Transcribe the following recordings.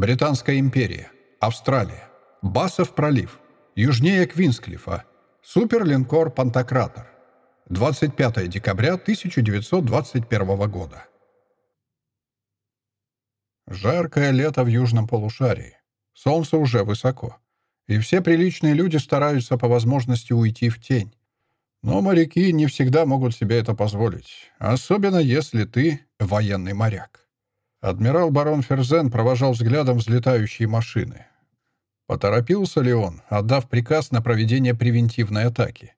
Британская империя. Австралия. Басов пролив. Южнее Квинсклифа. Суперлинкор «Пантократор». 25 декабря 1921 года. Жаркое лето в южном полушарии. Солнце уже высоко. И все приличные люди стараются по возможности уйти в тень. Но моряки не всегда могут себе это позволить, особенно если ты военный моряк. Адмирал барон Ферзен провожал взглядом взлетающие машины. Поторопился ли он, отдав приказ на проведение превентивной атаки?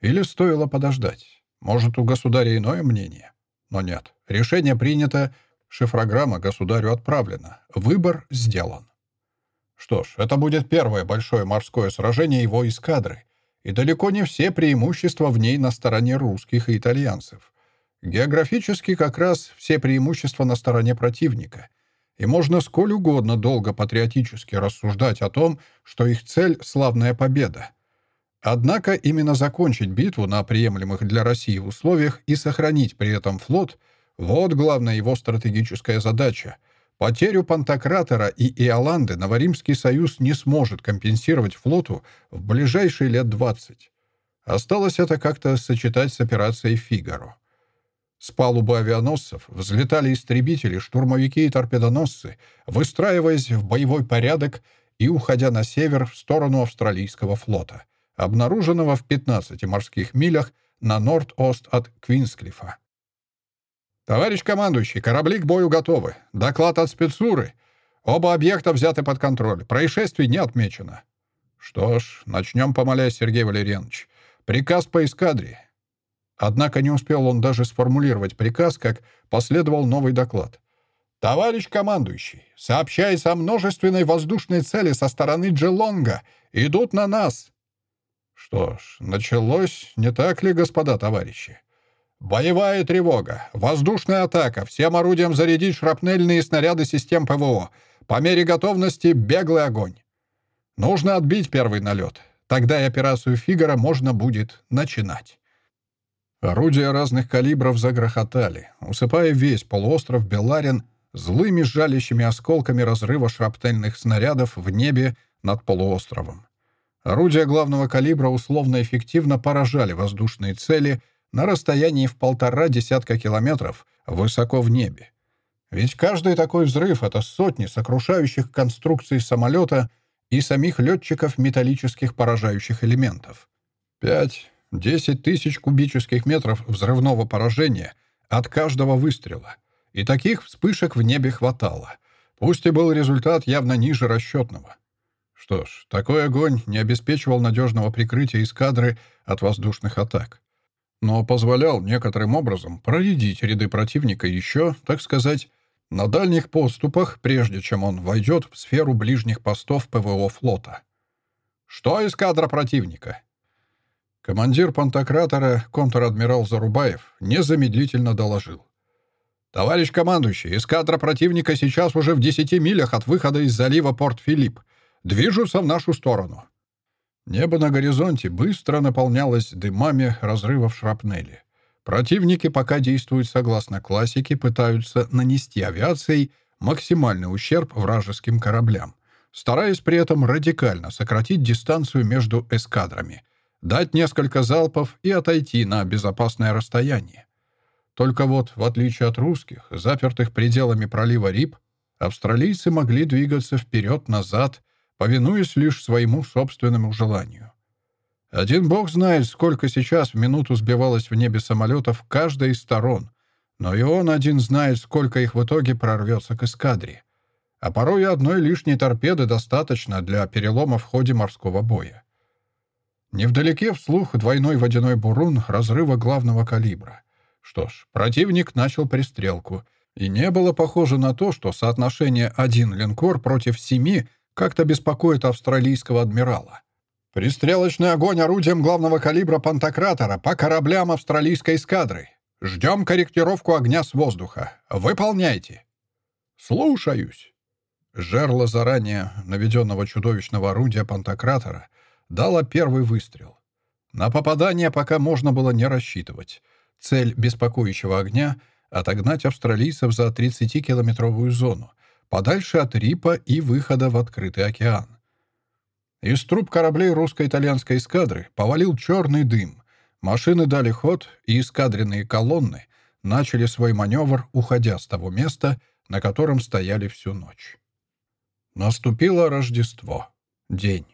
Или стоило подождать? Может, у государя иное мнение? Но нет. Решение принято, шифрограмма государю отправлена. Выбор сделан. Что ж, это будет первое большое морское сражение его эскадры, и далеко не все преимущества в ней на стороне русских и итальянцев. Географически как раз все преимущества на стороне противника, и можно сколь угодно долго патриотически рассуждать о том, что их цель — славная победа. Однако именно закончить битву на приемлемых для России условиях и сохранить при этом флот — вот главная его стратегическая задача. Потерю Пантократора и Иоланды Новоримский союз не сможет компенсировать флоту в ближайшие лет 20. Осталось это как-то сочетать с операцией «Фигаро». С палубы авианосцев взлетали истребители, штурмовики и торпедоносцы, выстраиваясь в боевой порядок и уходя на север в сторону австралийского флота, обнаруженного в 15 морских милях на норд-ост от Квинсклифа. «Товарищ командующий, корабли к бою готовы. Доклад от спецуры. Оба объекта взяты под контроль. Происшествий не отмечено». «Что ж, начнем, помолясь, Сергей Валерьянович. Приказ по эскадре. Однако не успел он даже сформулировать приказ, как последовал новый доклад. «Товарищ командующий, сообщается о множественной воздушной цели со стороны Джелонга. Идут на нас!» Что ж, началось, не так ли, господа товарищи? «Боевая тревога! Воздушная атака! Всем орудиям зарядить шрапнельные снаряды систем ПВО! По мере готовности беглый огонь! Нужно отбить первый налет. Тогда и операцию «Фигара» можно будет начинать». Орудия разных калибров загрохотали, усыпая весь полуостров Беларин злыми жалящими осколками разрыва шраптельных снарядов в небе над полуостровом. Орудия главного калибра условно-эффективно поражали воздушные цели на расстоянии в полтора десятка километров высоко в небе. Ведь каждый такой взрыв — это сотни сокрушающих конструкций самолета и самих летчиков металлических поражающих элементов. Пять 10 тысяч кубических метров взрывного поражения от каждого выстрела. И таких вспышек в небе хватало. Пусть и был результат явно ниже расчетного. Что ж, такой огонь не обеспечивал надежного прикрытия эскадры от воздушных атак. Но позволял некоторым образом проредить ряды противника еще, так сказать, на дальних поступах, прежде чем он войдет в сферу ближних постов ПВО флота. «Что эскадра противника?» Командир Пантократора, контр-адмирал Зарубаев, незамедлительно доложил. «Товарищ командующий, эскадра противника сейчас уже в десяти милях от выхода из залива Порт-Филипп. Движутся в нашу сторону». Небо на горизонте быстро наполнялось дымами разрывов шрапнели. Противники пока действуют согласно классике, пытаются нанести авиацией максимальный ущерб вражеским кораблям, стараясь при этом радикально сократить дистанцию между эскадрами — дать несколько залпов и отойти на безопасное расстояние. Только вот, в отличие от русских, запертых пределами пролива Рип, австралийцы могли двигаться вперед-назад, повинуясь лишь своему собственному желанию. Один бог знает, сколько сейчас в минуту сбивалось в небе самолетов каждой из сторон, но и он один знает, сколько их в итоге прорвется к эскадре. А порой и одной лишней торпеды достаточно для перелома в ходе морского боя. Невдалеке вслух двойной водяной бурун разрыва главного калибра. Что ж, противник начал пристрелку, и не было похоже на то, что соотношение один линкор против семи как-то беспокоит австралийского адмирала. «Пристрелочный огонь орудием главного калибра Пантократора по кораблям австралийской эскадры. Ждем корректировку огня с воздуха. Выполняйте!» «Слушаюсь!» Жерло заранее наведенного чудовищного орудия Пантократора — дала первый выстрел. На попадание пока можно было не рассчитывать. Цель беспокоящего огня — отогнать австралийцев за 30-километровую зону, подальше от Рипа и выхода в открытый океан. Из труб кораблей русско-итальянской эскадры повалил черный дым. Машины дали ход, и эскадренные колонны начали свой маневр, уходя с того места, на котором стояли всю ночь. Наступило Рождество. День.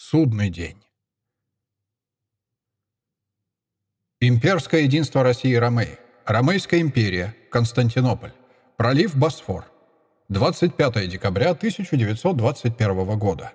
Судный день. Имперское единство России и Ромеи. Ромейская империя. Константинополь. Пролив Босфор. 25 декабря 1921 года.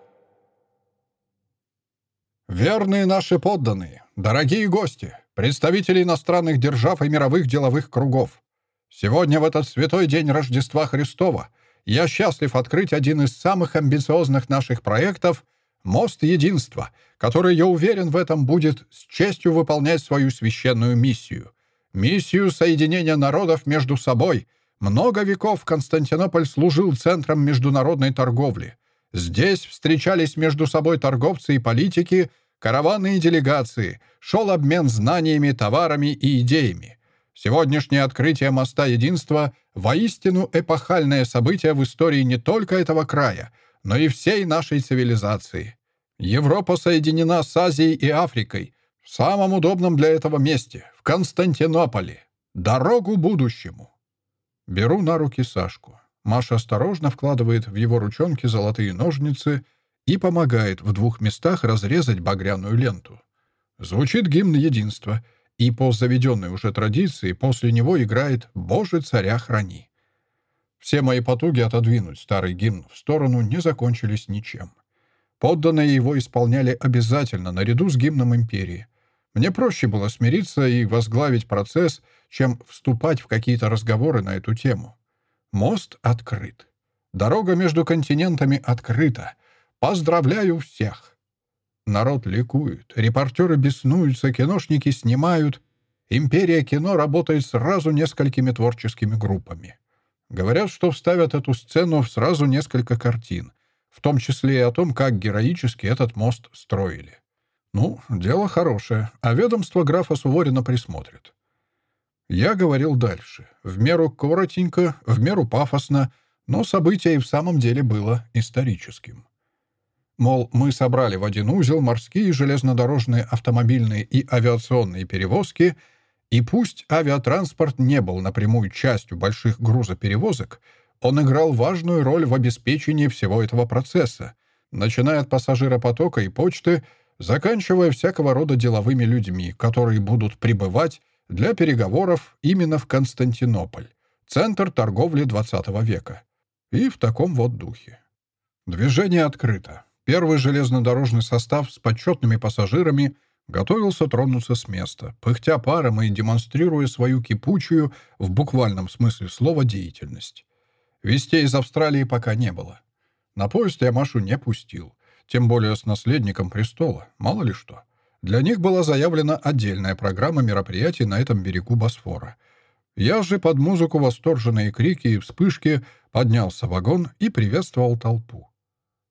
Верные наши подданные, дорогие гости, представители иностранных держав и мировых деловых кругов. Сегодня, в этот святой день Рождества Христова, я счастлив открыть один из самых амбициозных наших проектов «Мост Единства», который, я уверен, в этом будет с честью выполнять свою священную миссию. Миссию соединения народов между собой. Много веков Константинополь служил центром международной торговли. Здесь встречались между собой торговцы и политики – караваны и делегации, шел обмен знаниями, товарами и идеями. Сегодняшнее открытие моста единства — воистину эпохальное событие в истории не только этого края, но и всей нашей цивилизации. Европа соединена с Азией и Африкой в самом удобном для этого месте, в Константинополе. Дорогу будущему. Беру на руки Сашку. Маша осторожно вкладывает в его ручонки золотые ножницы — и помогает в двух местах разрезать багряную ленту. Звучит гимн единства, и по заведенной уже традиции после него играет «Боже, царя храни». Все мои потуги отодвинуть старый гимн в сторону не закончились ничем. Подданные его исполняли обязательно, наряду с гимном империи. Мне проще было смириться и возглавить процесс, чем вступать в какие-то разговоры на эту тему. Мост открыт. Дорога между континентами открыта. Поздравляю всех!» Народ ликует, репортеры беснуются, киношники снимают. Империя кино работает сразу несколькими творческими группами. Говорят, что вставят эту сцену в сразу несколько картин, в том числе и о том, как героически этот мост строили. Ну, дело хорошее, а ведомство графа Суворина присмотрит. Я говорил дальше, в меру коротенько, в меру пафосно, но событие и в самом деле было историческим. Мол, мы собрали в один узел морские, железнодорожные, автомобильные и авиационные перевозки, и пусть авиатранспорт не был напрямую частью больших грузоперевозок, он играл важную роль в обеспечении всего этого процесса, начиная от пассажиропотока и почты, заканчивая всякого рода деловыми людьми, которые будут прибывать для переговоров именно в Константинополь, центр торговли XX века. И в таком вот духе. Движение открыто. Первый железнодорожный состав с почетными пассажирами готовился тронуться с места, пыхтя паром и демонстрируя свою кипучую, в буквальном смысле слова, деятельность. Вестей из Австралии пока не было. На поезд я Машу не пустил, тем более с наследником престола, мало ли что. Для них была заявлена отдельная программа мероприятий на этом берегу Босфора. Я же под музыку восторженные крики и вспышки поднялся в вагон и приветствовал толпу.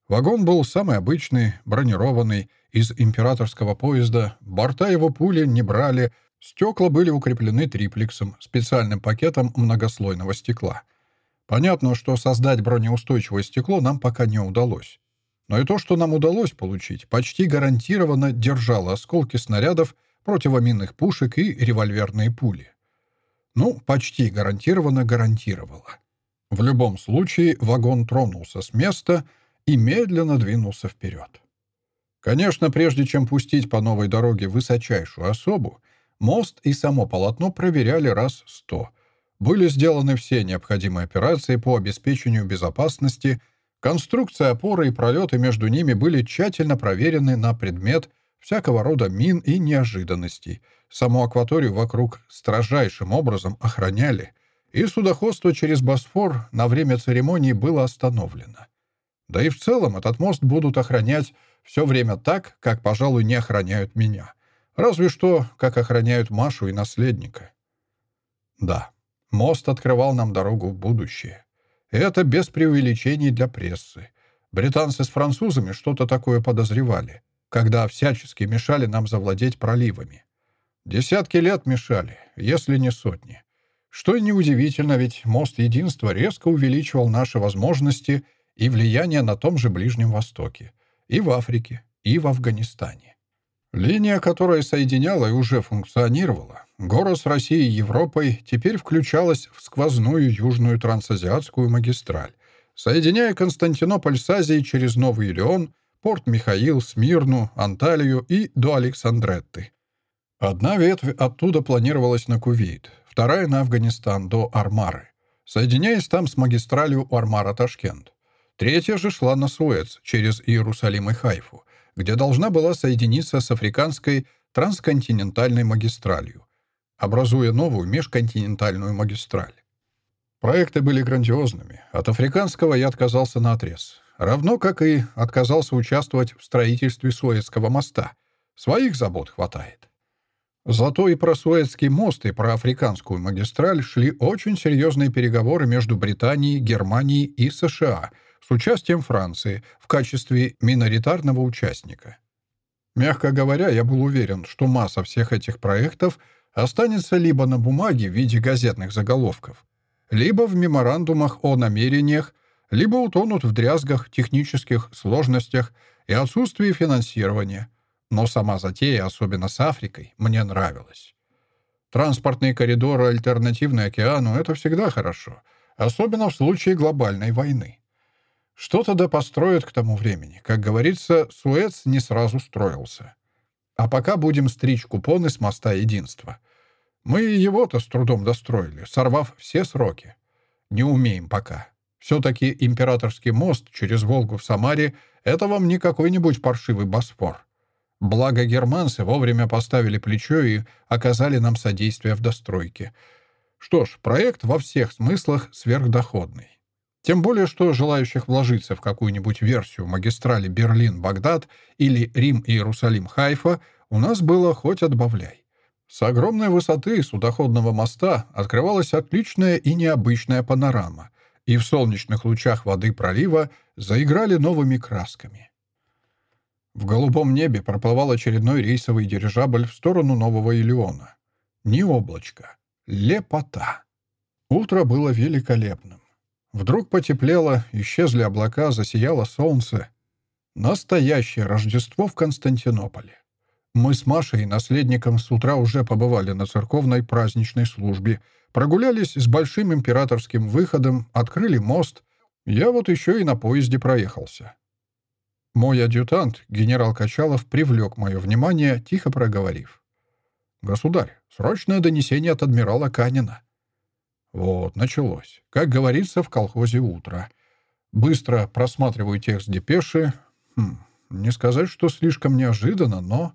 Вагон был самый обычный, бронированный, из императорского поезда, борта его пули не брали, стекла были укреплены триплексом, специальным пакетом многослойного стекла. Понятно, что создать бронеустойчивое стекло нам пока не удалось. Но и то, что нам удалось получить, почти гарантированно держало осколки снарядов, противоминных пушек и револьверные пули. Ну, почти гарантированно гарантировало. В любом случае, вагон тронулся с места — и медленно двинулся вперед. Конечно, прежде чем пустить по новой дороге высочайшую особу, мост и само полотно проверяли раз сто. Были сделаны все необходимые операции по обеспечению безопасности, конструкция опоры и пролеты между ними были тщательно проверены на предмет всякого рода мин и неожиданностей. Саму акваторию вокруг строжайшим образом охраняли, и судоходство через Босфор на время церемонии было остановлено. Да и в целом этот мост будут охранять все время так, как, пожалуй, не охраняют меня. Разве что, как охраняют Машу и наследника. Да, мост открывал нам дорогу в будущее. И это без преувеличений для прессы. Британцы с французами что-то такое подозревали, когда всячески мешали нам завладеть проливами. Десятки лет мешали, если не сотни. Что неудивительно, ведь мост единства резко увеличивал наши возможности и влияние на том же Ближнем Востоке, и в Африке, и в Афганистане. Линия, которая соединяла и уже функционировала, город с Россией и Европой, теперь включалась в сквозную южную трансазиатскую магистраль, соединяя Константинополь с Азией через Новый Илеон, порт Михаил, Смирну, Анталию и до Александретты. Одна ветвь оттуда планировалась на Кувейт, вторая — на Афганистан, до Армары, соединяясь там с магистралью Армара-Ташкент. Третья же шла на Суэц, через Иерусалим и Хайфу, где должна была соединиться с африканской трансконтинентальной магистралью, образуя новую межконтинентальную магистраль. Проекты были грандиозными. От африканского я отказался на отрез, равно как и отказался участвовать в строительстве Суэцкого моста. Своих забот хватает. Зато и про Суэцкий мост, и про африканскую магистраль шли очень серьезные переговоры между Британией, Германией и США с участием Франции в качестве миноритарного участника. Мягко говоря, я был уверен, что масса всех этих проектов останется либо на бумаге в виде газетных заголовков, либо в меморандумах о намерениях, либо утонут в дрязгах, технических сложностях и отсутствии финансирования. Но сама затея, особенно с Африкой, мне нравилась. Транспортные коридоры, альтернативные океану — это всегда хорошо, особенно в случае глобальной войны. Что-то да построят к тому времени. Как говорится, Суэц не сразу строился. А пока будем стричь купоны с моста единства — мы его-то с трудом достроили, сорвав все сроки. Не умеем пока. Все-таки императорский мост через Волгу в Самаре — это вам не какой-нибудь паршивый Босфор. Благо германцы вовремя поставили плечо и оказали нам содействие в достройке. Что ж, проект во всех смыслах сверхдоходный. Тем более, что желающих вложиться в какую-нибудь версию магистрали Берлин-Багдад или Рим-Иерусалим-Хайфа у нас было хоть отбавляй. С огромной высоты судоходного моста открывалась отличная и необычная панорама, и в солнечных лучах воды пролива заиграли новыми красками. В голубом небе проплывал очередной рейсовый дирижабль в сторону Нового Илеона. Ни облачка. Лепота. Утро было великолепным. Вдруг потеплело, исчезли облака, засияло солнце. Настоящее Рождество в Константинополе. Мы с Машей и наследником с утра уже побывали на церковной праздничной службе, прогулялись с большим императорским выходом, открыли мост. Я вот еще и на поезде проехался. Мой адъютант, генерал Качалов, привлек мое внимание, тихо проговорив. «Государь, срочное донесение от адмирала Канина». Вот, началось. Как говорится, в колхозе утро. Быстро просматриваю текст депеши. Хм, не сказать, что слишком неожиданно, но...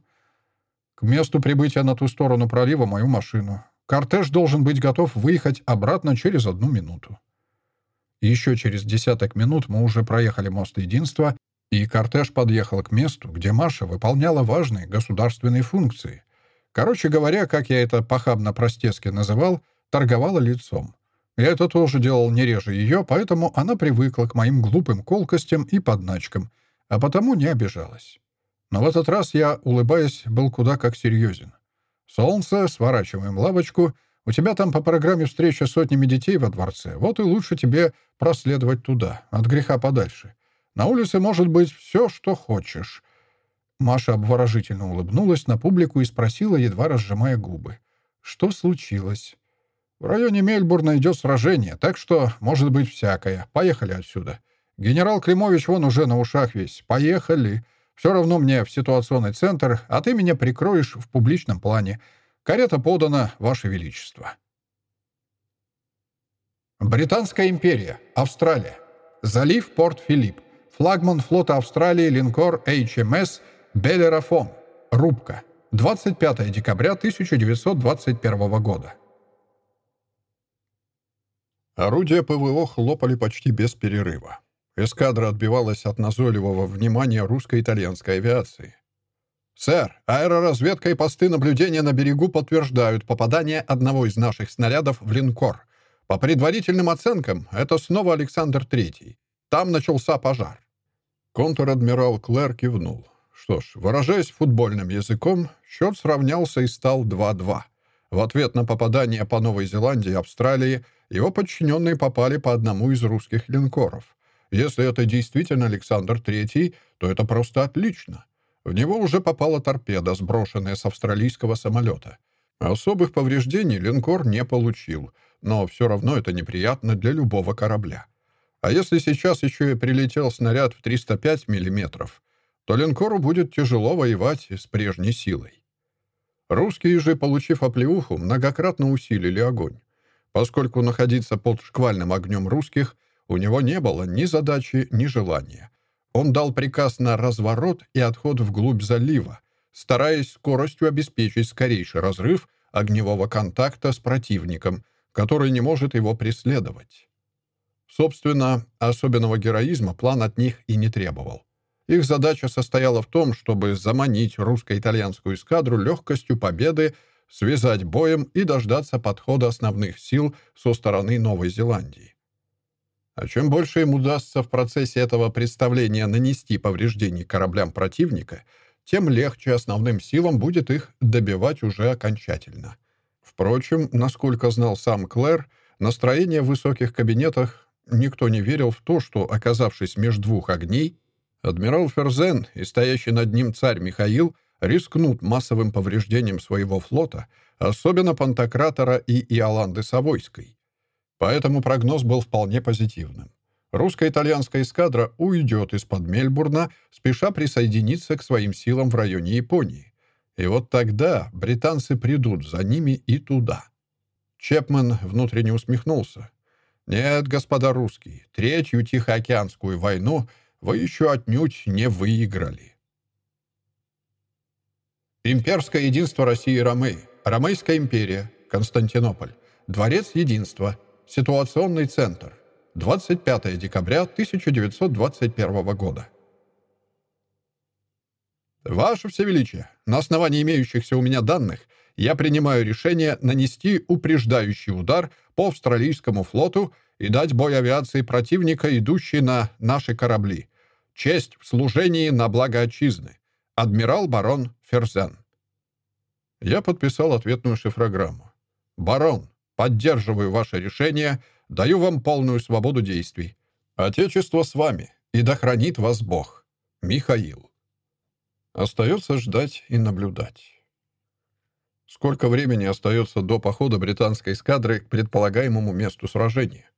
К месту прибытия на ту сторону пролива мою машину. Кортеж должен быть готов выехать обратно через одну минуту. Еще через десяток минут мы уже проехали мост Единства, и кортеж подъехал к месту, где Маша выполняла важные государственные функции. Короче говоря, как я это похабно-простецки называл, торговала лицом. Я это тоже делал не реже ее, поэтому она привыкла к моим глупым колкостям и подначкам, а потому не обижалась. Но в этот раз я, улыбаясь, был куда как серьезен. «Солнце, сворачиваем лавочку. У тебя там по программе встреча сотнями детей во дворце. Вот и лучше тебе проследовать туда, от греха подальше. На улице может быть все, что хочешь». Маша обворожительно улыбнулась на публику и спросила, едва разжимая губы. «Что случилось?» «В районе Мельбурна идет сражение, так что может быть всякое. Поехали отсюда. Генерал Климович вон уже на ушах весь. Поехали!» Все равно мне в ситуационный центр, а ты меня прикроешь в публичном плане. Карета подана, Ваше Величество. Британская империя. Австралия. Залив Порт-Филипп. Флагман флота Австралии линкор HMS Белерафон. Рубка. 25 декабря 1921 года. Орудия ПВО хлопали почти без перерыва. Эскадра отбивалась от назойливого внимания русско-итальянской авиации. «Сэр, аэроразведка и посты наблюдения на берегу подтверждают попадание одного из наших снарядов в линкор. По предварительным оценкам, это снова Александр Третий. Там начался пожар». Контр-адмирал Клэр кивнул. Что ж, выражаясь футбольным языком, счет сравнялся и стал 2-2. В ответ на попадание по Новой Зеландии и Австралии его подчиненные попали по одному из русских линкоров. Если это действительно Александр III, то это просто отлично. В него уже попала торпеда, сброшенная с австралийского самолета. Особых повреждений линкор не получил, но все равно это неприятно для любого корабля. А если сейчас еще и прилетел снаряд в 305 мм, то линкору будет тяжело воевать с прежней силой. Русские же, получив оплеуху, многократно усилили огонь. Поскольку находиться под шквальным огнем русских у него не было ни задачи, ни желания. Он дал приказ на разворот и отход вглубь залива, стараясь скоростью обеспечить скорейший разрыв огневого контакта с противником, который не может его преследовать. Собственно, особенного героизма план от них и не требовал. Их задача состояла в том, чтобы заманить русско-итальянскую эскадру легкостью победы, связать боем и дождаться подхода основных сил со стороны Новой Зеландии. А чем больше им удастся в процессе этого представления нанести повреждений кораблям противника — тем легче основным силам будет их добивать уже окончательно. Впрочем, насколько знал сам Клэр, настроение в высоких кабинетах никто не верил в то, что, оказавшись между двух огней, адмирал Ферзен и стоящий над ним царь Михаил рискнут массовым повреждением своего флота, особенно Пантократора и Иоланды Савойской. Поэтому прогноз был вполне позитивным. Русско-итальянская эскадра уйдет из-под Мельбурна, спеша присоединиться к своим силам в районе Японии. И вот тогда британцы придут за ними и туда. Чепмен внутренне усмехнулся. «Нет, господа русские, третью Тихоокеанскую войну вы еще отнюдь не выиграли». Имперское единство России и Ромеи. Ромейская империя. Константинополь. Дворец единства. Ситуационный центр. 25 декабря 1921 года. Ваше Всевеличие, на основании имеющихся у меня данных я принимаю решение нанести упреждающий удар по австралийскому флоту и дать бой авиации противника, идущей на наши корабли. Честь в служении на благо отчизны. Адмирал барон Ферзен. Я подписал ответную шифрограмму. «Барон, поддерживаю ваше решение — Даю вам полную свободу действий. Отечество с вами, и да хранит вас Бог. Михаил. Остается ждать и наблюдать. Сколько времени остается до похода британской эскадры к предполагаемому месту сражения?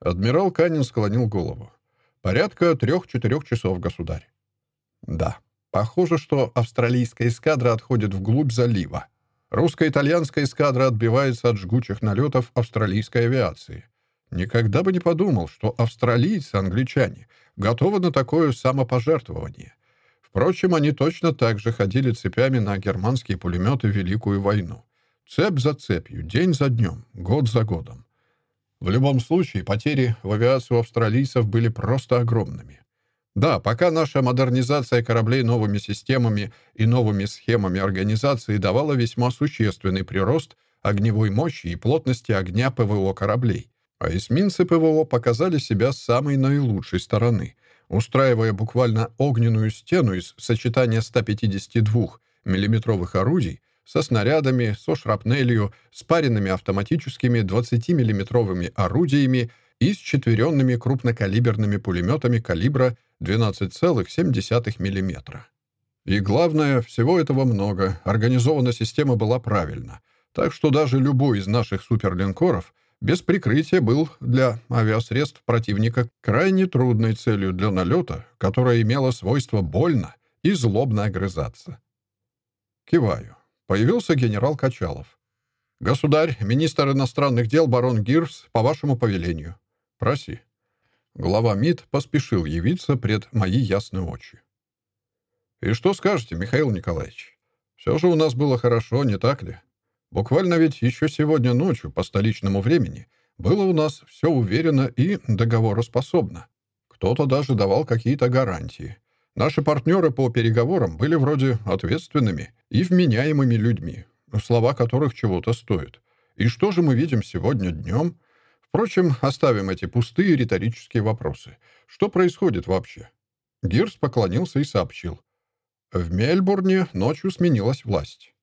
Адмирал Канин склонил голову. Порядка трех-четырех часов, государь. Да, похоже, что австралийская эскадра отходит вглубь залива. Русско-итальянская эскадра отбивается от жгучих налетов австралийской авиации. Никогда бы не подумал, что австралийцы, англичане, готовы на такое самопожертвование. Впрочем, они точно так же ходили цепями на германские пулеметы в Великую войну. Цепь за цепью, день за днем, год за годом. В любом случае, потери в авиации у австралийцев были просто огромными. Да, пока наша модернизация кораблей новыми системами и новыми схемами организации давала весьма существенный прирост огневой мощи и плотности огня ПВО кораблей, а эсминцы ПВО показали себя с самой наилучшей стороны, устраивая буквально огненную стену из сочетания 152 миллиметровых орудий со снарядами, со шрапнелью, спаренными автоматическими 20 миллиметровыми орудиями и с четверенными крупнокалиберными пулеметами калибра 12,7 мм. И главное, всего этого много, организована система была правильно, так что даже любой из наших суперлинкоров — без прикрытия был для авиасредств противника крайне трудной целью для налета, которая имела свойство больно и злобно огрызаться. Киваю. Появился генерал Качалов. «Государь, министр иностранных дел барон Гирс, по вашему повелению. Проси». Глава МИД поспешил явиться пред мои ясные очи. «И что скажете, Михаил Николаевич? Все же у нас было хорошо, не так ли? Буквально ведь еще сегодня ночью по столичному времени было у нас все уверенно и договороспособно. Кто-то даже давал какие-то гарантии. Наши партнеры по переговорам были вроде ответственными и вменяемыми людьми, слова которых чего-то стоят. И что же мы видим сегодня днем? Впрочем, оставим эти пустые риторические вопросы. Что происходит вообще? Гирс поклонился и сообщил. В Мельбурне ночью сменилась власть.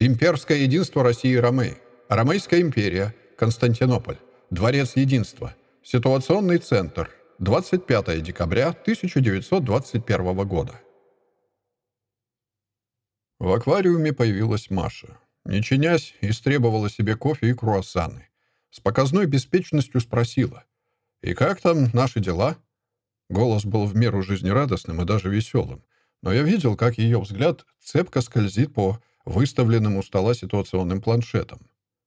Имперское единство России и Ромеи. Ромейская империя. Константинополь. Дворец единства. Ситуационный центр. 25 декабря 1921 года. В аквариуме появилась Маша. Не чинясь, истребовала себе кофе и круассаны. С показной беспечностью спросила. «И как там наши дела?» Голос был в меру жизнерадостным и даже веселым, но я видел, как ее взгляд цепко скользит по выставленным у стола ситуационным планшетом.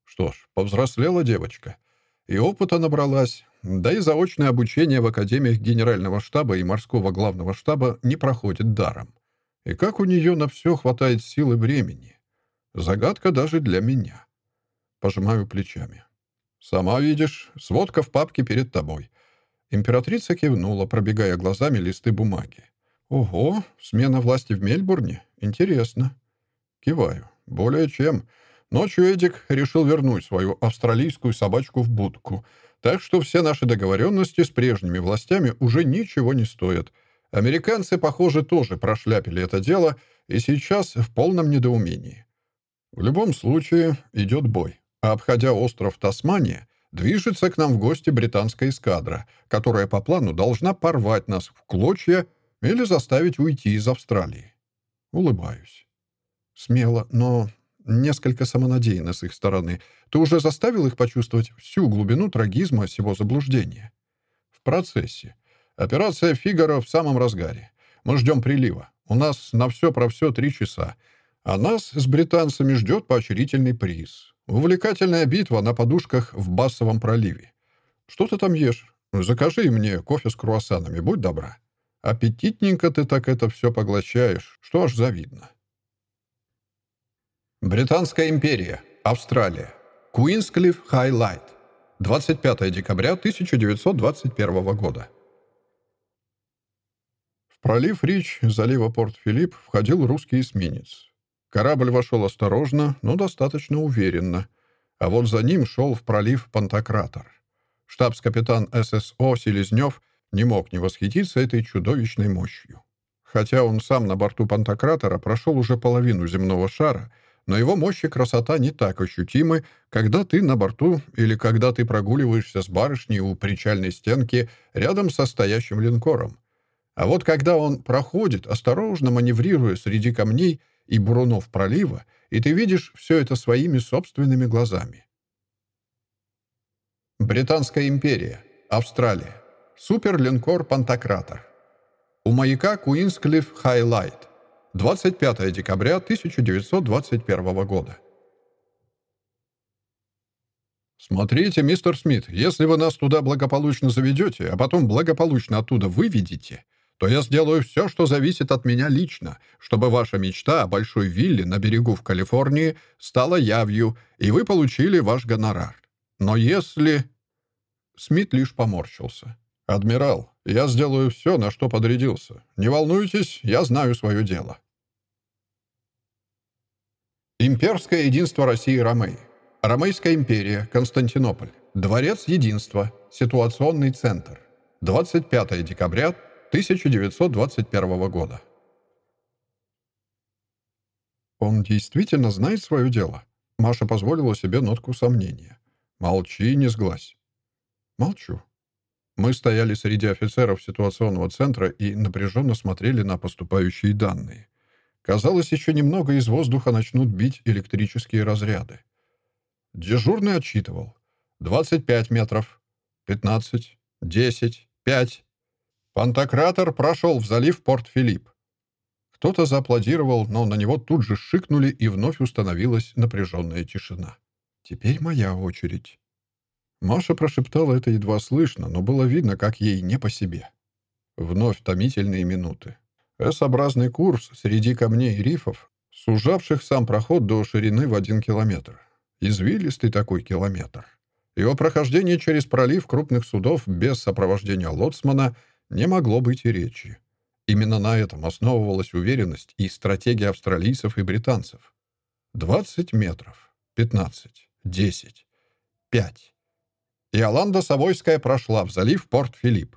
Что ж, повзрослела девочка. И опыта набралась, да и заочное обучение в академиях Генерального штаба и Морского главного штаба не проходит даром. И как у нее на все хватает сил и времени? Загадка даже для меня. Пожимаю плечами. «Сама видишь, сводка в папке перед тобой». Императрица кивнула, пробегая глазами листы бумаги. «Ого, смена власти в Мельбурне? Интересно». Киваю. «Более чем. Ночью Эдик решил вернуть свою австралийскую собачку в будку, так что все наши договоренности с прежними властями уже ничего не стоят. Американцы, похоже, тоже прошляпили это дело и сейчас в полном недоумении. В любом случае идет бой, обходя остров Тасмания, движется к нам в гости британская эскадра, которая по плану должна порвать нас в клочья или заставить уйти из Австралии. Улыбаюсь. Смело, но несколько самонадеянно с их стороны. Ты уже заставил их почувствовать всю глубину трагизма всего заблуждения? В процессе. Операция «Фигаро» в самом разгаре. Мы ждем прилива. У нас на все про все три часа. А нас с британцами ждет поощрительный приз. Увлекательная битва на подушках в Басовом проливе. Что ты там ешь? Закажи мне кофе с круассанами, будь добра. Аппетитненько ты так это все поглощаешь, что аж завидно. Британская империя. Австралия. Куинсклифф Хайлайт. 25 декабря 1921 года. В пролив Рич залива Порт-Филипп входил русский эсминец. Корабль вошел осторожно, но достаточно уверенно. А вот за ним шел в пролив Пантократор. Штабс-капитан ССО Селезнев не мог не восхититься этой чудовищной мощью. Хотя он сам на борту Пантократора прошел уже половину земного шара, но его мощь и красота не так ощутимы, когда ты на борту или когда ты прогуливаешься с барышней у причальной стенки рядом со стоящим линкором. А вот когда он проходит, осторожно маневрируя среди камней и бурунов пролива, и ты видишь все это своими собственными глазами. Британская империя. Австралия. Суперлинкор «Пантократор». У маяка Куинсклифф Хайлайт. 25 декабря 1921 года. «Смотрите, мистер Смит, если вы нас туда благополучно заведете, а потом благополучно оттуда выведете, то я сделаю все, что зависит от меня лично, чтобы ваша мечта о большой вилле на берегу в Калифорнии стала явью, и вы получили ваш гонорар. Но если...» Смит лишь поморщился. «Адмирал, я сделаю все, на что подрядился. Не волнуйтесь, я знаю свое дело». Имперское единство России и Ромеи. Ромейская империя, Константинополь. Дворец единства, ситуационный центр. 25 декабря 1921 года. Он действительно знает свое дело? Маша позволила себе нотку сомнения. Молчи, не сглазь. Молчу. Мы стояли среди офицеров ситуационного центра и напряженно смотрели на поступающие данные. Казалось, еще немного из воздуха начнут бить электрические разряды. Дежурный отчитывал. 25 метров, 15, 10, 5. Пантократор прошел в залив Порт-Филипп. Кто-то зааплодировал, но на него тут же шикнули, и вновь установилась напряженная тишина. «Теперь моя очередь». Маша прошептала это едва слышно, но было видно, как ей не по себе. Вновь томительные минуты. С-образный курс среди камней и рифов, сужавших сам проход до ширины в один километр. Извилистый такой километр. Его прохождение через пролив крупных судов без сопровождения лоцмана не могло быть и речи. Именно на этом основывалась уверенность и стратегия австралийцев и британцев. 20 метров, 15, 10, 5. И Аланда Савойская прошла в залив Порт-Филипп.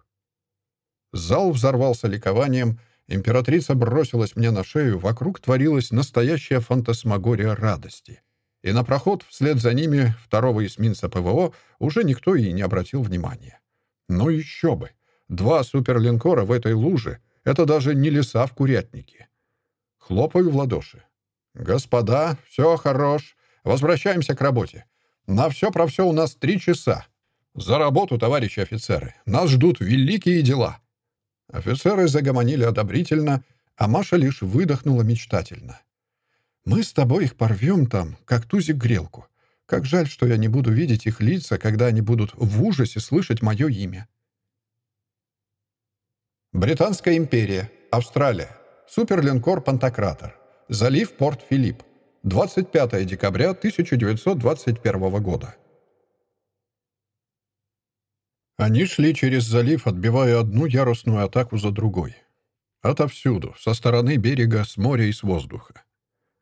Зал взорвался ликованием, Императрица бросилась мне на шею, вокруг творилась настоящая фантасмагория радости. И на проход вслед за ними второго эсминца ПВО уже никто и не обратил внимания. Ну еще бы! Два суперлинкора в этой луже — это даже не леса в курятнике. Хлопаю в ладоши. «Господа, все хорош. Возвращаемся к работе. На все про все у нас три часа. За работу, товарищи офицеры. Нас ждут великие дела». Офицеры загомонили одобрительно, а Маша лишь выдохнула мечтательно. «Мы с тобой их порвем там, как тузик грелку. Как жаль, что я не буду видеть их лица, когда они будут в ужасе слышать мое имя». Британская империя. Австралия. Суперлинкор «Пантократор». Залив Порт-Филипп. 25 декабря 1921 года. Они шли через залив, отбивая одну ярусную атаку за другой. Отовсюду, со стороны берега, с моря и с воздуха.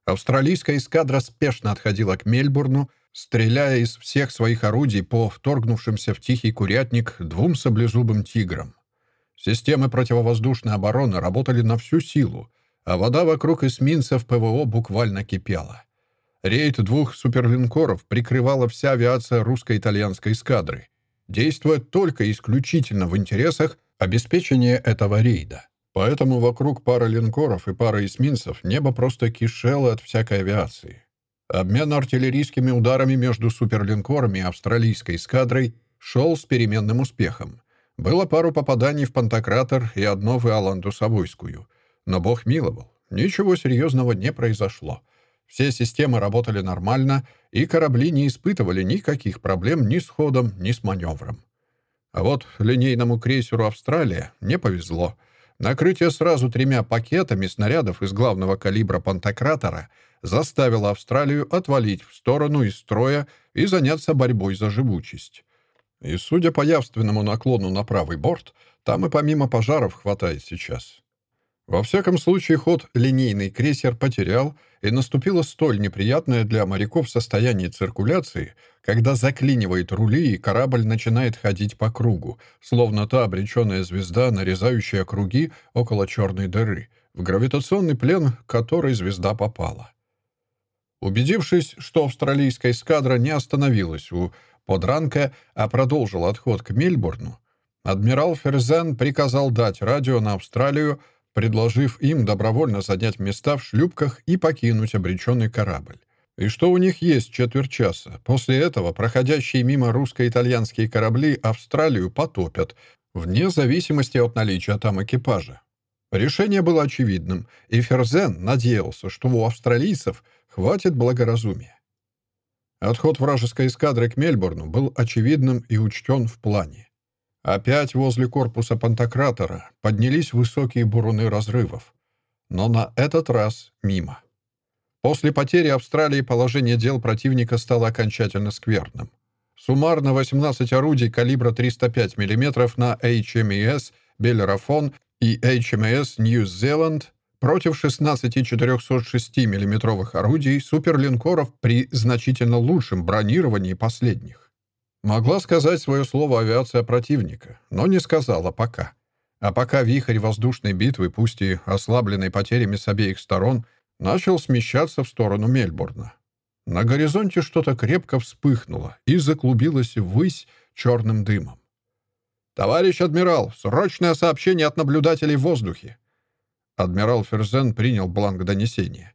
Австралийская эскадра спешно отходила к Мельбурну, стреляя из всех своих орудий по вторгнувшимся в тихий курятник двум саблезубым тиграм. Системы противовоздушной обороны работали на всю силу, а вода вокруг эсминцев ПВО буквально кипела. Рейд двух суперлинкоров прикрывала вся авиация русско-итальянской эскадры, действуя только исключительно в интересах обеспечения этого рейда. Поэтому вокруг пары линкоров и пары эсминцев небо просто кишело от всякой авиации. Обмен артиллерийскими ударами между суперлинкорами и австралийской эскадрой шел с переменным успехом. Было пару попаданий в Пантократор и одно в Иоланду Савойскую. Но бог миловал. Ничего серьезного не произошло. Все системы работали нормально, и корабли не испытывали никаких проблем ни с ходом, ни с маневром. А вот линейному крейсеру «Австралия» не повезло. Накрытие сразу тремя пакетами снарядов из главного калибра «Пантократора» заставило Австралию отвалить в сторону из строя и заняться борьбой за живучесть. И, судя по явственному наклону на правый борт, там и помимо пожаров хватает сейчас. Во всяком случае, ход линейный крейсер потерял, и наступило столь неприятное для моряков состояние циркуляции, когда заклинивает рули, и корабль начинает ходить по кругу, словно та обреченная звезда, нарезающая круги около черной дыры, в гравитационный плен которой звезда попала. Убедившись, что австралийская эскадра не остановилась у подранка, а продолжил отход к Мельбурну, адмирал Ферзен приказал дать радио на Австралию, предложив им добровольно занять места в шлюпках и покинуть обреченный корабль. И что у них есть четверть часа. После этого проходящие мимо русско-итальянские корабли Австралию потопят, вне зависимости от наличия там экипажа. Решение было очевидным, и Ферзен надеялся, что у австралийцев хватит благоразумия. Отход вражеской эскадры к Мельбурну был очевидным и учтен в плане. Опять возле корпуса Пантократора поднялись высокие буруны разрывов. Но на этот раз мимо. После потери Австралии положение дел противника стало окончательно скверным. Суммарно 18 орудий калибра 305 мм на HMES «Белерафон» и HMS «Нью-Зеланд» против 16 406 миллиметровых орудий суперлинкоров при значительно лучшем бронировании последних. Могла сказать свое слово авиация противника, но не сказала пока. А пока вихрь воздушной битвы, пусть и ослабленный потерями с обеих сторон, начал смещаться в сторону Мельбурна. На горизонте что-то крепко вспыхнуло и заклубилось ввысь черным дымом. «Товарищ адмирал, срочное сообщение от наблюдателей в воздухе!» Адмирал Ферзен принял бланк донесения.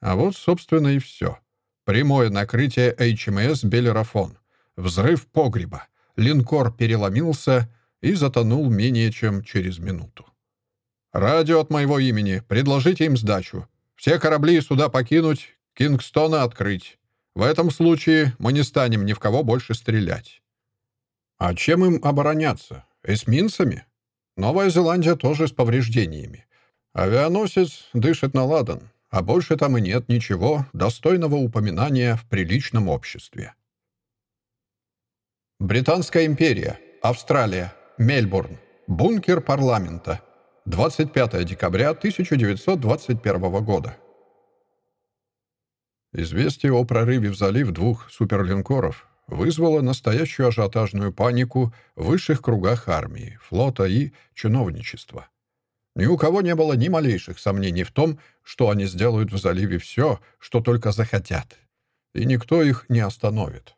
А вот, собственно, и все. Прямое накрытие HMS «Белерафон». Взрыв погреба. Линкор переломился и затонул менее чем через минуту. «Радио от моего имени. Предложите им сдачу. Все корабли и суда покинуть, Кингстона открыть. В этом случае мы не станем ни в кого больше стрелять». А чем им обороняться? Эсминцами? Новая Зеландия тоже с повреждениями. Авианосец дышит на ладан, а больше там и нет ничего достойного упоминания в приличном обществе. Британская империя, Австралия, Мельбурн, бункер парламента, 25 декабря 1921 года. Известие о прорыве в залив двух суперлинкоров вызвало настоящую ажиотажную панику в высших кругах армии, флота и чиновничества. Ни у кого не было ни малейших сомнений в том, что они сделают в заливе все, что только захотят, и никто их не остановит.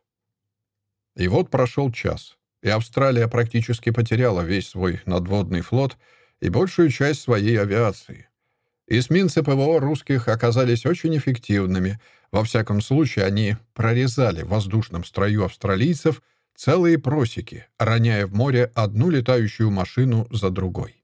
И вот прошел час, и Австралия практически потеряла весь свой надводный флот и большую часть своей авиации. Эсминцы ПВО русских оказались очень эффективными. Во всяком случае, они прорезали в воздушном строю австралийцев целые просеки, роняя в море одну летающую машину за другой.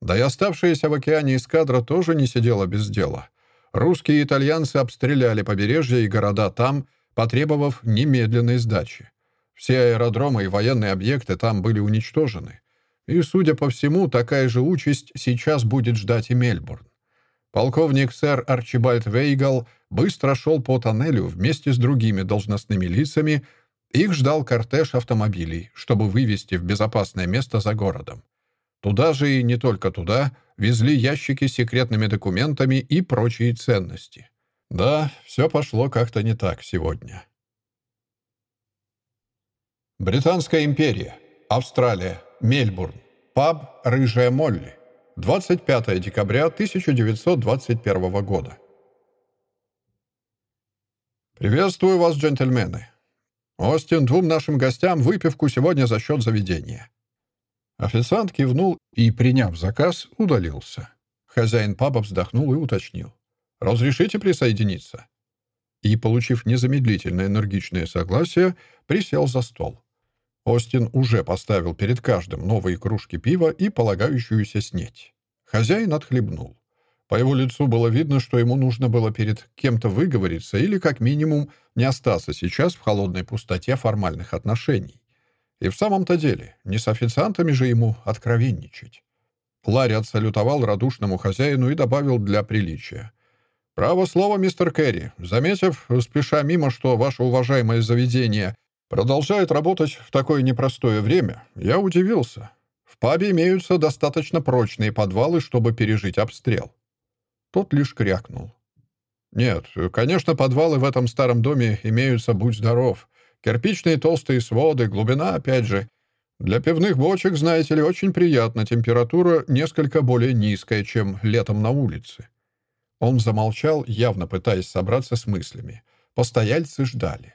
Да и оставшаяся в океане эскадра тоже не сидела без дела. Русские и итальянцы обстреляли побережье и города там, потребовав немедленной сдачи. Все аэродромы и военные объекты там были уничтожены. И, судя по всему, такая же участь сейчас будет ждать и Мельбурн. Полковник сэр Арчибальд Вейгал быстро шел по тоннелю вместе с другими должностными лицами. Их ждал кортеж автомобилей, чтобы вывести в безопасное место за городом. Туда же и не только туда везли ящики с секретными документами и прочие ценности. Да, все пошло как-то не так сегодня. Британская империя. Австралия. Мельбурн. Паб «Рыжая Молли». 25 декабря 1921 года. «Приветствую вас, джентльмены. Остин, двум нашим гостям выпивку сегодня за счет заведения». Официант кивнул и, приняв заказ, удалился. Хозяин паба вздохнул и уточнил. «Разрешите присоединиться?» И, получив незамедлительное энергичное согласие, присел за стол. Остин уже поставил перед каждым новые кружки пива и полагающуюся снеть. Хозяин отхлебнул. По его лицу было видно, что ему нужно было перед кем-то выговориться или, как минимум, не остаться сейчас в холодной пустоте формальных отношений. И в самом-то деле, не с официантами же ему откровенничать. Ларри отсалютовал радушному хозяину и добавил для приличия. «Право слово, мистер Керри. Заметив, спеша мимо, что ваше уважаемое заведение продолжает работать в такое непростое время, я удивился. В пабе имеются достаточно прочные подвалы, чтобы пережить обстрел. Тот лишь крякнул. Нет, конечно, подвалы в этом старом доме имеются, будь здоров. Кирпичные толстые своды, глубина, опять же. Для пивных бочек, знаете ли, очень приятно. Температура несколько более низкая, чем летом на улице. Он замолчал, явно пытаясь собраться с мыслями. Постояльцы ждали.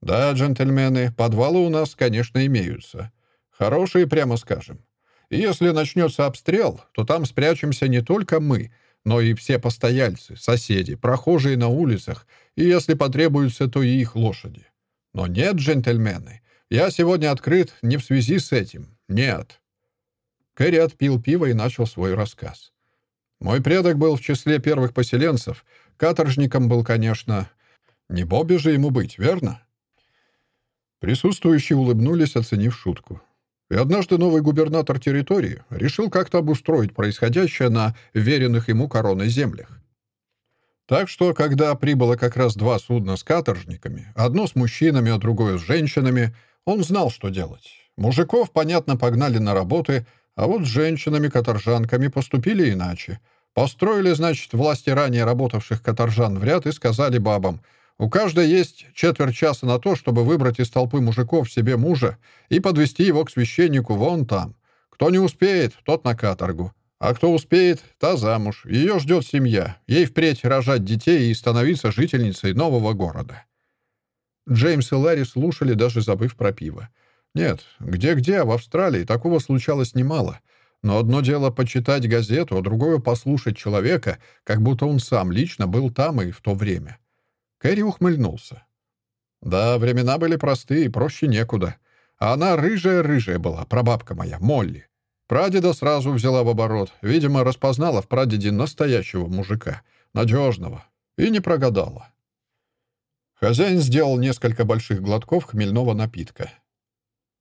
«Да, джентльмены, подвалы у нас, конечно, имеются. Хорошие, прямо скажем. И если начнется обстрел, то там спрячемся не только мы, но и все постояльцы, соседи, прохожие на улицах, и, если потребуется, то и их лошади. Но нет, джентльмены, я сегодня открыт не в связи с этим. Нет». Кэрри отпил пиво и начал свой рассказ. «Мой предок был в числе первых поселенцев. Каторжником был, конечно. Не Бобби же ему быть, верно?» Присутствующие улыбнулись, оценив шутку. И однажды новый губернатор территории решил как-то обустроить происходящее на веренных ему короной землях. Так что, когда прибыло как раз два судна с каторжниками, одно с мужчинами, а другое с женщинами, он знал, что делать. Мужиков, понятно, погнали на работы, а вот с женщинами-каторжанками поступили иначе. Построили, значит, власти ранее работавших каторжан в ряд и сказали бабам — у каждой есть четверть часа на то, чтобы выбрать из толпы мужиков себе мужа и подвести его к священнику вон там. Кто не успеет, тот на каторгу. А кто успеет, та замуж. Ее ждет семья. Ей впредь рожать детей и становиться жительницей нового города. Джеймс и Ларри слушали, даже забыв про пиво. Нет, где-где, а в Австралии такого случалось немало. Но одно дело почитать газету, а другое — послушать человека, как будто он сам лично был там и в то время. Кэрри ухмыльнулся. «Да, времена были простые, проще некуда. А она рыжая-рыжая была, прабабка моя, Молли. Прадеда сразу взяла в оборот. Видимо, распознала в прадеде настоящего мужика, надежного, и не прогадала». Хозяин сделал несколько больших глотков хмельного напитка.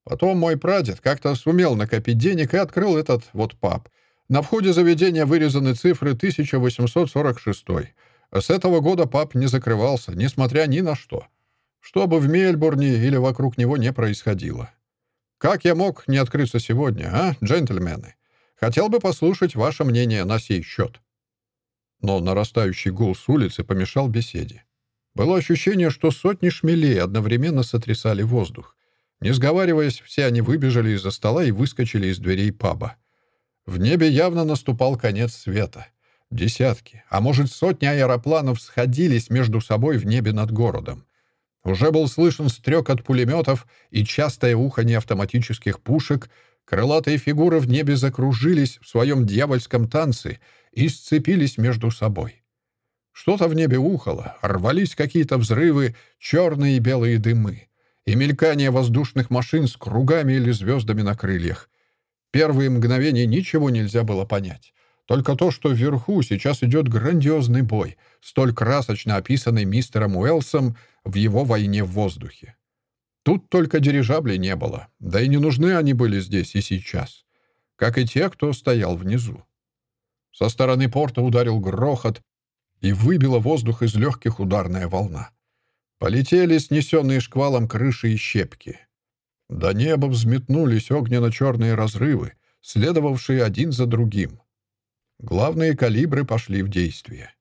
Потом мой прадед как-то сумел накопить денег и открыл этот вот паб. На входе заведения вырезаны цифры 1846 с этого года паб не закрывался, несмотря ни на что. Что бы в Мельбурне или вокруг него не происходило. Как я мог не открыться сегодня, а, джентльмены? Хотел бы послушать ваше мнение на сей счет. Но нарастающий гул с улицы помешал беседе. Было ощущение, что сотни шмелей одновременно сотрясали воздух. Не сговариваясь, все они выбежали из-за стола и выскочили из дверей паба. В небе явно наступал конец света. Десятки, а может сотни аэропланов сходились между собой в небе над городом. Уже был слышен стрек от пулеметов и частое уханье автоматических пушек. Крылатые фигуры в небе закружились в своем дьявольском танце и сцепились между собой. Что-то в небе ухало, рвались какие-то взрывы, черные и белые дымы, и мелькание воздушных машин с кругами или звездами на крыльях. Первые мгновения ничего нельзя было понять. Только то, что вверху сейчас идет грандиозный бой, столь красочно описанный мистером Уэлсом в его «Войне в воздухе». Тут только дирижаблей не было, да и не нужны они были здесь и сейчас, как и те, кто стоял внизу. Со стороны порта ударил грохот, и выбила воздух из легких ударная волна. Полетели снесенные шквалом крыши и щепки. До неба взметнулись огненно-черные разрывы, следовавшие один за другим. Главные калибры пошли в действие.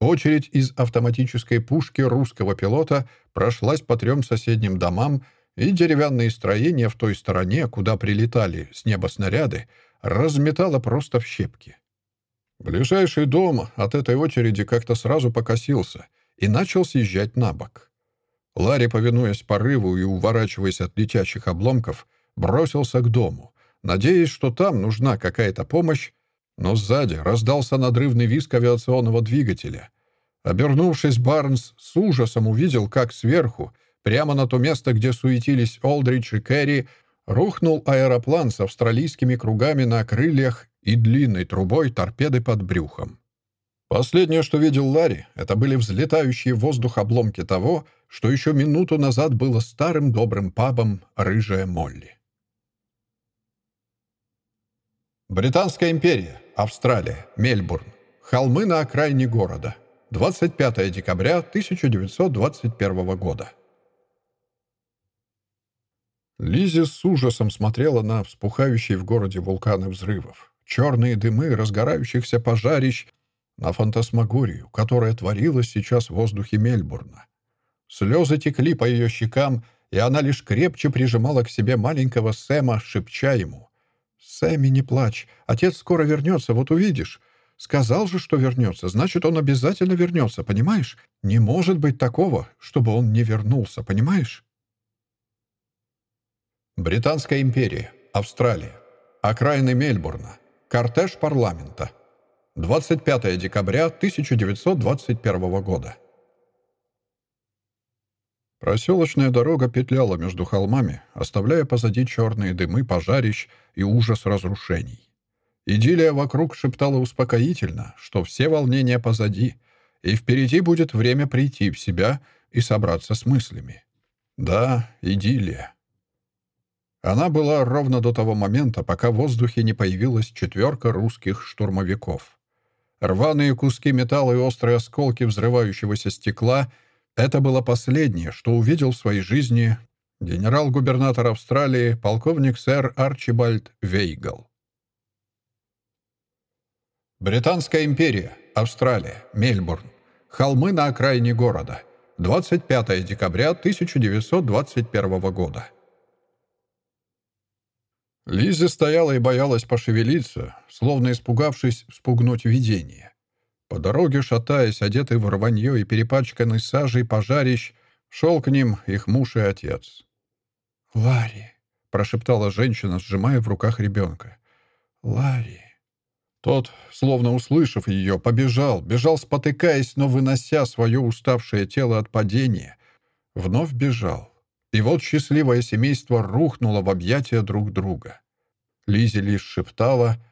Очередь из автоматической пушки русского пилота прошлась по трем соседним домам, и деревянные строения в той стороне, куда прилетали с неба снаряды, разметало просто в щепки. Ближайший дом от этой очереди как-то сразу покосился и начал съезжать на бок. Ларри, повинуясь порыву и уворачиваясь от летящих обломков, бросился к дому, надеясь, что там нужна какая-то помощь, но сзади раздался надрывный визг авиационного двигателя. Обернувшись, Барнс с ужасом увидел, как сверху, прямо на то место, где суетились Олдридж и Керри, рухнул аэроплан с австралийскими кругами на крыльях и длинной трубой торпеды под брюхом. Последнее, что видел Ларри, это были взлетающие в воздух обломки того, что еще минуту назад было старым добрым пабом «Рыжая Молли». Британская империя. Австралия. Мельбурн. Холмы на окраине города. 25 декабря 1921 года. Лизи с ужасом смотрела на вспухающие в городе вулканы взрывов, черные дымы разгорающихся пожарищ, на фантасмагорию, которая творилась сейчас в воздухе Мельбурна. Слезы текли по ее щекам, и она лишь крепче прижимала к себе маленького Сэма, шепча ему «Сэмми, не плачь. Отец скоро вернется, вот увидишь. Сказал же, что вернется. Значит, он обязательно вернется, понимаешь? Не может быть такого, чтобы он не вернулся, понимаешь?» Британская империя. Австралия. Окраины Мельбурна. Кортеж парламента. 25 декабря 1921 года. Проселочная дорога петляла между холмами, оставляя позади черные дымы пожарищ и ужас разрушений. Идиллия вокруг шептала успокоительно, что все волнения позади, и впереди будет время прийти в себя и собраться с мыслями. Да, идиллия. Она была ровно до того момента, пока в воздухе не появилась четверка русских штурмовиков. Рваные куски металла и острые осколки взрывающегося стекла — это было последнее, что увидел в своей жизни генерал-губернатор Австралии, полковник сэр Арчибальд Вейгл. Британская империя, Австралия, Мельбурн. Холмы на окраине города. 25 декабря 1921 года. Лиза стояла и боялась пошевелиться, словно испугавшись спугнуть видение. По дороге, шатаясь, одетый в рванье и перепачканный сажей пожарищ, шел к ним их муж и отец. «Ларри», — прошептала женщина, сжимая в руках ребенка. «Ларри». Тот, словно услышав ее, побежал, бежал, спотыкаясь, но вынося свое уставшее тело от падения. Вновь бежал. И вот счастливое семейство рухнуло в объятия друг друга. Лизи лишь шептала —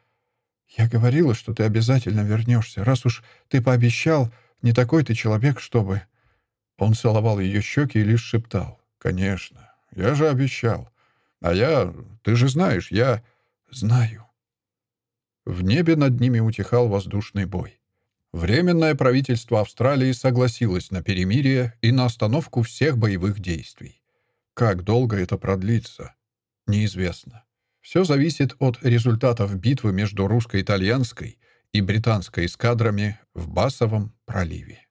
«Я говорила, что ты обязательно вернешься. Раз уж ты пообещал, не такой ты человек, чтобы...» Он целовал ее щеки и лишь шептал. «Конечно, я же обещал. А я... Ты же знаешь, я... Знаю». В небе над ними утихал воздушный бой. Временное правительство Австралии согласилось на перемирие и на остановку всех боевых действий. Как долго это продлится, неизвестно. Все зависит от результатов битвы между русско-итальянской и британской эскадрами в Басовом проливе.